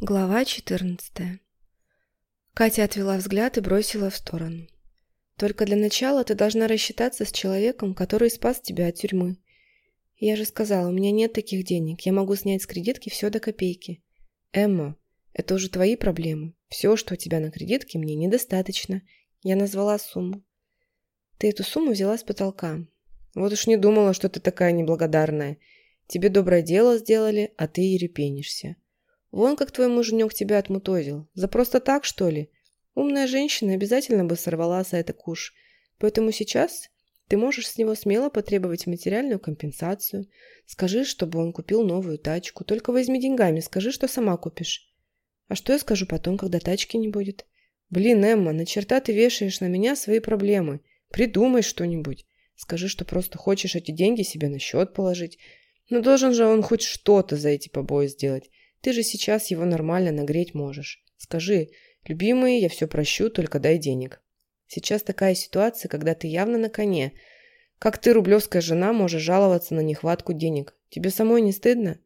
Глава 14 Катя отвела взгляд и бросила в сторону. «Только для начала ты должна рассчитаться с человеком, который спас тебя от тюрьмы. Я же сказала, у меня нет таких денег, я могу снять с кредитки все до копейки. Эмма, это уже твои проблемы. Все, что у тебя на кредитке, мне недостаточно. Я назвала сумму. Ты эту сумму взяла с потолка. Вот уж не думала, что ты такая неблагодарная. Тебе доброе дело сделали, а ты и репенишься. Вон как твой муженек тебя отмутозил. За просто так, что ли? Умная женщина обязательно бы сорвала за это куш. Поэтому сейчас ты можешь с него смело потребовать материальную компенсацию. Скажи, чтобы он купил новую тачку. Только возьми деньгами, скажи, что сама купишь. А что я скажу потом, когда тачки не будет? Блин, Эмма, на черта ты вешаешь на меня свои проблемы. Придумай что-нибудь. Скажи, что просто хочешь эти деньги себе на счет положить. Но должен же он хоть что-то за эти побои сделать. Ты же сейчас его нормально нагреть можешь. Скажи, любимый, я все прощу, только дай денег. Сейчас такая ситуация, когда ты явно на коне. Как ты, рублевская жена, можешь жаловаться на нехватку денег? Тебе самой не стыдно?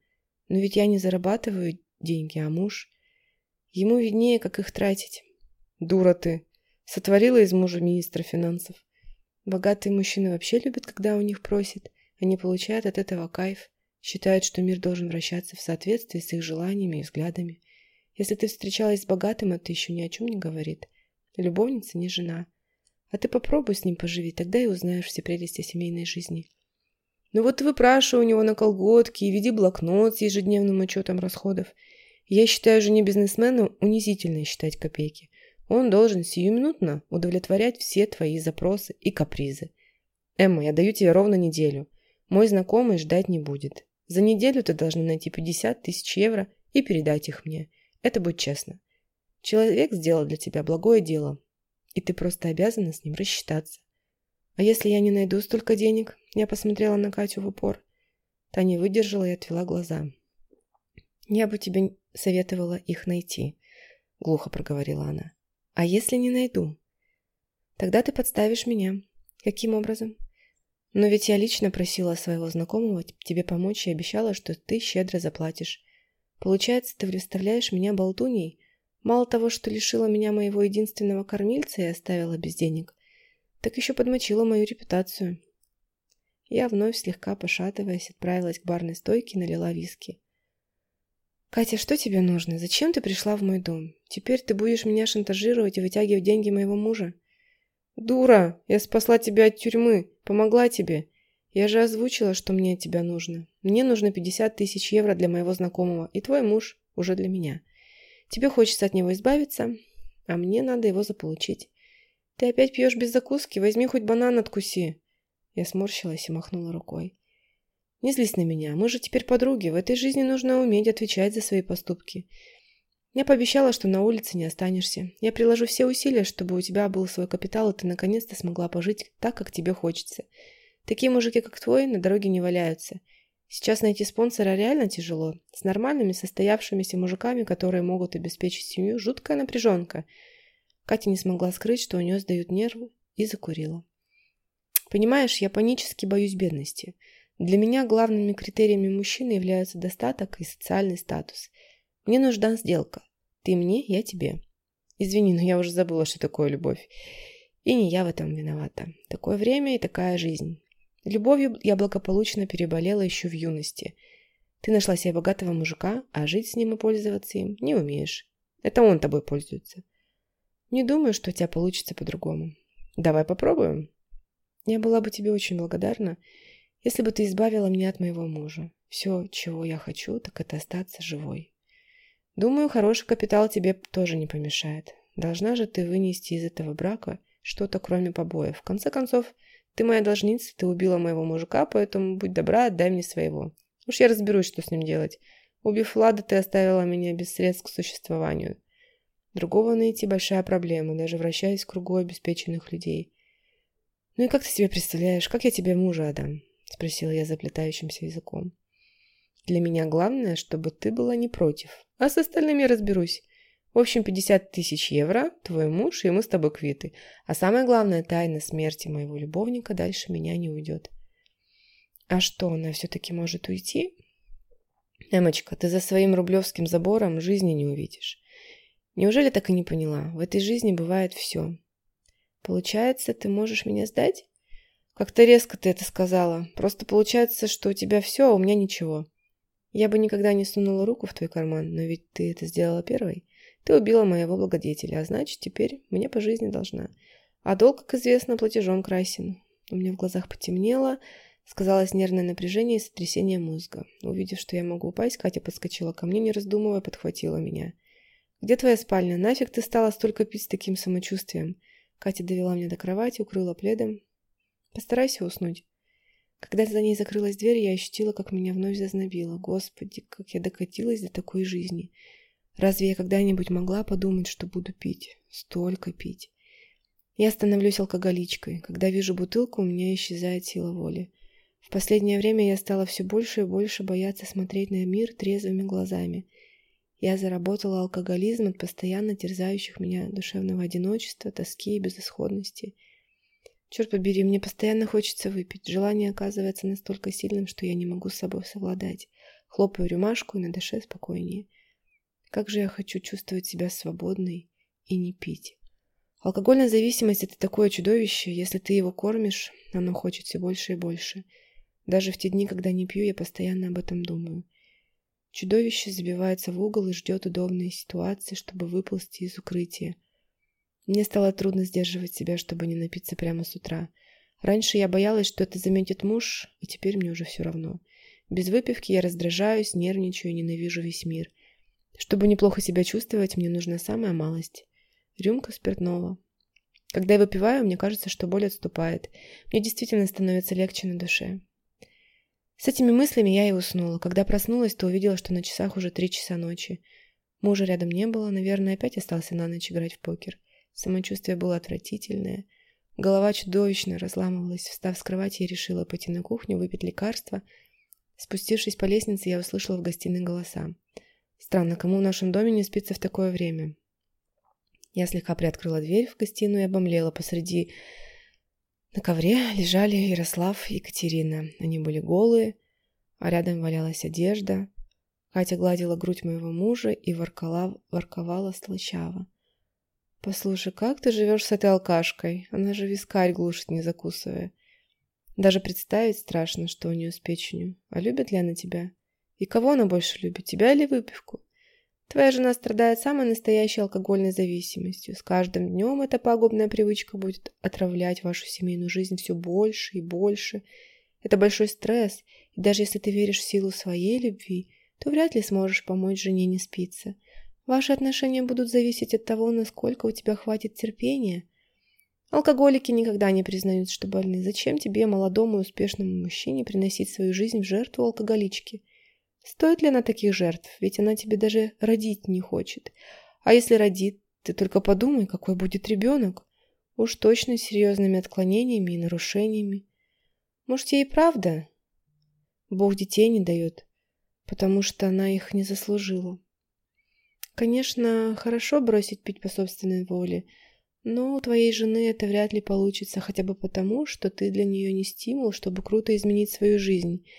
Но ведь я не зарабатываю деньги, а муж... Ему виднее, как их тратить. Дура ты. Сотворила из мужа министра финансов. Богатые мужчины вообще любят, когда у них просят. Они получают от этого кайф. Считают, что мир должен вращаться в соответствии с их желаниями и взглядами. Если ты встречалась с богатым, это еще ни о чем не говорит. Любовница не жена. А ты попробуй с ним поживи, тогда и узнаешь все прелести семейной жизни. Ну вот выпрашивай у него на колготки и веди блокнот с ежедневным учетом расходов. Я считаю жене бизнесмена унизительно считать копейки. Он должен сиюминутно удовлетворять все твои запросы и капризы. Эмма, я даю тебе ровно неделю. Мой знакомый ждать не будет. За неделю ты должна найти 50 тысяч евро и передать их мне. Это будет честно. Человек сделал для тебя благое дело, и ты просто обязана с ним рассчитаться. А если я не найду столько денег? Я посмотрела на Катю в упор. Та не выдержала и отвела глаза. Я бы тебе советовала их найти, глухо проговорила она. А если не найду? Тогда ты подставишь меня. Каким образом? Но ведь я лично просила своего знакомого тебе помочь и обещала, что ты щедро заплатишь. Получается, ты выставляешь меня болтуней? Мало того, что лишила меня моего единственного кормильца и оставила без денег, так еще подмочила мою репутацию. Я вновь, слегка пошатываясь, отправилась к барной стойке и налила виски. «Катя, что тебе нужно? Зачем ты пришла в мой дом? Теперь ты будешь меня шантажировать и вытягивать деньги моего мужа?» «Дура! Я спасла тебя от тюрьмы, помогла тебе. Я же озвучила, что мне от тебя нужно. Мне нужно 50 тысяч евро для моего знакомого, и твой муж уже для меня. Тебе хочется от него избавиться, а мне надо его заполучить. Ты опять пьешь без закуски? Возьми хоть банан откуси!» Я сморщилась и махнула рукой. «Не злись на меня, мы же теперь подруги. В этой жизни нужно уметь отвечать за свои поступки. Я пообещала, что на улице не останешься. Я приложу все усилия, чтобы у тебя был свой капитал, и ты наконец-то смогла пожить так, как тебе хочется. Такие мужики, как твой, на дороге не валяются. Сейчас найти спонсора реально тяжело. С нормальными, состоявшимися мужиками, которые могут обеспечить семью, жуткая напряженка. Катя не смогла скрыть, что у нее сдают нервы, и закурила. Понимаешь, я панически боюсь бедности. Для меня главными критериями мужчины являются достаток и социальный статус – мне нужна сделка. Ты мне, я тебе. Извини, но я уже забыла, что такое любовь. И не я в этом виновата. Такое время и такая жизнь. Любовью я благополучно переболела еще в юности. Ты нашла себе богатого мужика, а жить с ним и пользоваться им не умеешь. Это он тобой пользуется. Не думаю, что у тебя получится по-другому. Давай попробуем. Я была бы тебе очень благодарна, если бы ты избавила меня от моего мужа. Все, чего я хочу, так это остаться живой. Думаю, хороший капитал тебе тоже не помешает. Должна же ты вынести из этого брака что-то кроме побоев. В конце концов, ты моя должница, ты убила моего мужика, поэтому будь добра, отдай мне своего. Уж я разберусь, что с ним делать. Убив Влада, ты оставила меня без средств к существованию. Другого найти большая проблема, даже вращаясь в кругу обеспеченных людей. «Ну и как ты себе представляешь, как я тебе мужа отдам?» — спросила я заплетающимся языком. «Для меня главное, чтобы ты была не против, а с остальными разберусь. В общем, 50 тысяч евро, твой муж, и мы с тобой квиты. А самое главное, тайна смерти моего любовника дальше меня не уйдет. А что, она все-таки может уйти? Эмочка, ты за своим рублевским забором жизни не увидишь. Неужели так и не поняла? В этой жизни бывает все. Получается, ты можешь меня сдать? Как-то резко ты это сказала. Просто получается, что у тебя все, а у меня ничего. Я бы никогда не сунула руку в твой карман, но ведь ты это сделала первой. Ты убила моего благодетеля, а значит, теперь мне по жизни должна. А долг, как известно, платежом красен. У меня в глазах потемнело, сказалось нервное напряжение и сотрясение мозга. Увидев, что я могу упасть, Катя подскочила ко мне, не раздумывая, подхватила меня. «Где твоя спальня? Нафиг ты стала столько пить с таким самочувствием?» Катя довела меня до кровати, укрыла пледом. «Постарайся уснуть». Когда за ней закрылась дверь, я ощутила, как меня вновь зазнобило. Господи, как я докатилась до такой жизни. Разве я когда-нибудь могла подумать, что буду пить? Столько пить. Я становлюсь алкоголичкой. Когда вижу бутылку, у меня исчезает сила воли. В последнее время я стала все больше и больше бояться смотреть на мир трезвыми глазами. Я заработала алкоголизм от постоянно терзающих меня душевного одиночества, тоски и безысходности. Черт побери, мне постоянно хочется выпить. Желание оказывается настолько сильным, что я не могу с собой совладать. Хлопаю рюмашку и на душе спокойнее. Как же я хочу чувствовать себя свободной и не пить. Алкогольная зависимость – это такое чудовище. Если ты его кормишь, оно хочет все больше и больше. Даже в те дни, когда не пью, я постоянно об этом думаю. Чудовище забивается в угол и ждет удобной ситуации, чтобы выползти из укрытия. Мне стало трудно сдерживать себя, чтобы не напиться прямо с утра. Раньше я боялась, что это заметит муж, и теперь мне уже все равно. Без выпивки я раздражаюсь, нервничаю и ненавижу весь мир – чтобы неплохо себя чувствовать, мне нужна самая малость. Рюмка спиртного. Когда я выпиваю, мне кажется, что боль отступает. Мне действительно становится легче на душе. С этими мыслями я и уснула. Когда проснулась, то увидела, что на часах уже три часа ночи. Мужа рядом не было, наверное, опять остался на ночь играть в покер. Самочувствие было отвратительное. Голова чудовищно разламывалась. Встав с кровати, я решила пойти на кухню, выпить лекарство. Спустившись по лестнице, я услышала в гостиной голоса. Странно, кому в нашем доме не спится в такое время? Я слегка приоткрыла дверь в гостиную и обомлела. Посреди на ковре лежали Ярослав и Екатерина. Они были голые, а рядом валялась одежда. Катя гладила грудь моего мужа и воркала, ворковала слащаво. «Послушай, как ты живешь с этой алкашкой? Она же вискарь глушит, не закусывая. Даже представить страшно, что у нее с печенью. А любит ли она тебя?» И кого она больше любит, тебя или выпивку? Твоя жена страдает самой настоящей алкогольной зависимостью. С каждым днем эта пагубная привычка будет отравлять вашу семейную жизнь все больше и больше. Это большой стресс, и даже если ты веришь в силу своей любви, то вряд ли сможешь помочь жене не спиться. Ваши отношения будут зависеть от того, насколько у тебя хватит терпения. Алкоголики никогда не признают, что больны. Зачем тебе, молодому и успешному мужчине, приносить свою жизнь в жертву алкоголички? Стоит ли она таких жертв? Ведь она тебе даже родить не хочет. А если родит, ты только подумай, какой будет ребенок. Уж точно с серьезными отклонениями и нарушениями. Может, ей правда? Бог детей не дает, потому что она их не заслужила. Конечно, хорошо бросить пить по собственной воле, но у твоей жены это вряд ли получится хотя бы потому, что ты для нее не стимул, чтобы круто изменить свою жизнь –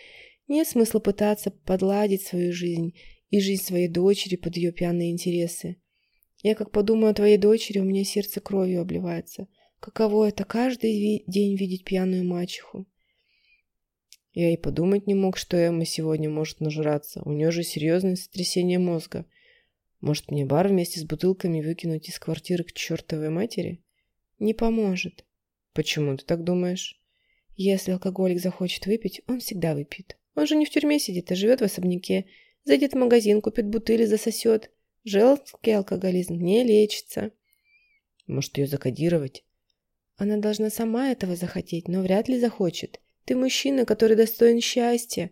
нет смысла пытаться подладить свою жизнь и жизнь своей дочери под ее пьяные интересы. Я как подумаю о твоей дочери, у меня сердце кровью обливается. Каково это каждый день видеть пьяную мачеху? Я и подумать не мог, что Эмма сегодня может нажраться. У нее же серьезное сотрясение мозга. Может, мне бар вместе с бутылками выкинуть из квартиры к чертовой матери? Не поможет. Почему ты так думаешь? Если алкоголик захочет выпить, он всегда выпьет. Он же не в тюрьме сидит, а живет в особняке. Зайдет в магазин, купит бутыли, засосет. Женский алкоголизм не лечится. Может, ее закодировать? Она должна сама этого захотеть, но вряд ли захочет. Ты мужчина, который достоин счастья.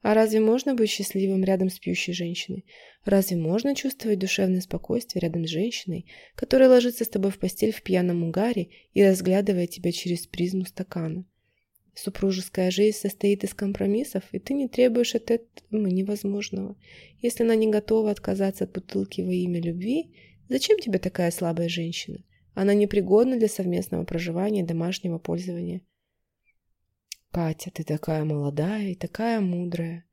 А разве можно быть счастливым рядом с пьющей женщиной? Разве можно чувствовать душевное спокойствие рядом с женщиной, которая ложится с тобой в постель в пьяном угаре и разглядывает тебя через призму стакана? Супружеская жизнь состоит из компромиссов, и ты не требуешь от этого невозможного. Если она не готова отказаться от бутылки во имя любви, зачем тебе такая слабая женщина? Она непригодна для совместного проживания и домашнего пользования. Катя, ты такая молодая и такая мудрая.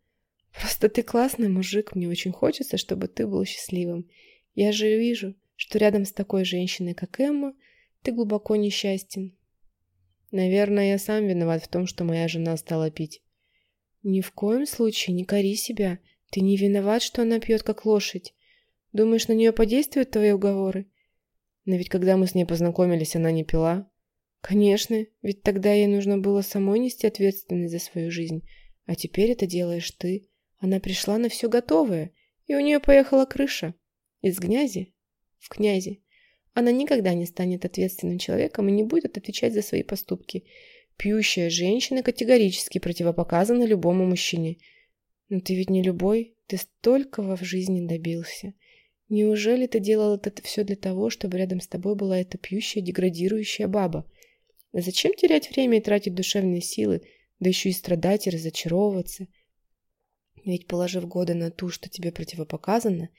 Просто ты классный мужик, мне очень хочется, чтобы ты был счастливым. Я же вижу, что рядом с такой женщиной, как Эмма, ты глубоко несчастен. Наверное, я сам виноват в том, что моя жена стала пить. Ни в коем случае не кори себя. Ты не виноват, что она пьет как лошадь. Думаешь, на нее подействуют твои уговоры? Но ведь когда мы с ней познакомились, она не пила. Конечно, ведь тогда ей нужно было самой нести ответственность за свою жизнь. А теперь это делаешь ты. Она пришла на все готовое, и у нее поехала крыша. Из гнязи в князи. Она никогда не станет ответственным человеком и не будет отвечать за свои поступки. Пьющая женщина категорически противопоказана любому мужчине. Но ты ведь не любой, ты столького в жизни добился. Неужели ты делал это все для того, чтобы рядом с тобой была эта пьющая, деградирующая баба? Зачем терять время и тратить душевные силы, да еще и страдать и разочаровываться? Ведь, положив годы на ту, что тебе противопоказано,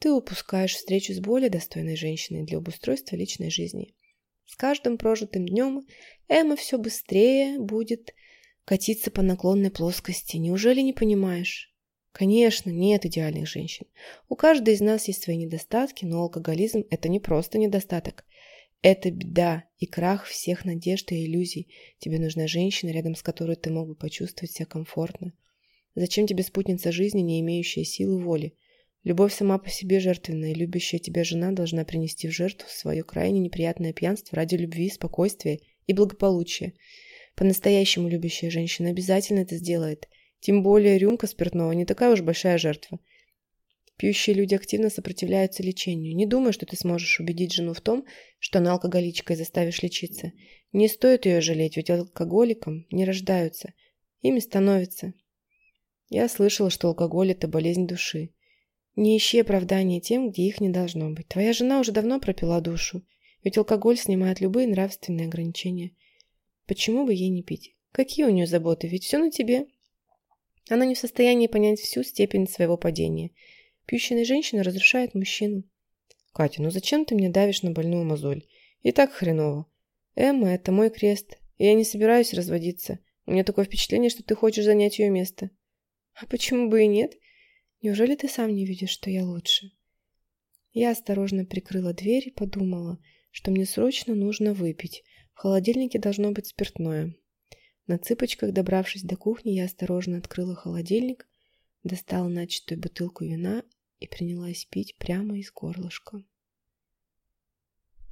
ты упускаешь встречу с более достойной женщиной для обустройства личной жизни. С каждым прожитым днем Эмма все быстрее будет катиться по наклонной плоскости. Неужели не понимаешь? Конечно, нет идеальных женщин. У каждой из нас есть свои недостатки, но алкоголизм – это не просто недостаток. Это беда и крах всех надежд и иллюзий. Тебе нужна женщина, рядом с которой ты мог бы почувствовать себя комфортно. Зачем тебе спутница жизни, не имеющая силы воли? Любовь сама по себе жертвенная, любящая тебя жена должна принести в жертву свое крайне неприятное пьянство ради любви, спокойствия и благополучия. По-настоящему любящая женщина обязательно это сделает. Тем более рюмка спиртного не такая уж большая жертва. Пьющие люди активно сопротивляются лечению. Не думай, что ты сможешь убедить жену в том, что она алкоголичка и заставишь лечиться. Не стоит ее жалеть, ведь алкоголиком не рождаются. Ими становятся. Я слышала, что алкоголь – это болезнь души. Не ищи оправдания тем, где их не должно быть. Твоя жена уже давно пропила душу, ведь алкоголь снимает любые нравственные ограничения. Почему бы ей не пить? Какие у нее заботы? Ведь все на тебе. Она не в состоянии понять всю степень своего падения. Пьющая женщина разрушает мужчину. Катя, ну зачем ты мне давишь на больную мозоль? И так хреново. Эмма, это мой крест. И я не собираюсь разводиться. У меня такое впечатление, что ты хочешь занять ее место. А почему бы и нет? Неужели ты сам не видишь, что я лучше? Я осторожно прикрыла дверь и подумала, что мне срочно нужно выпить. В холодильнике должно быть спиртное. На цыпочках, добравшись до кухни, я осторожно открыла холодильник, достала начатую бутылку вина и принялась пить прямо из горлышка.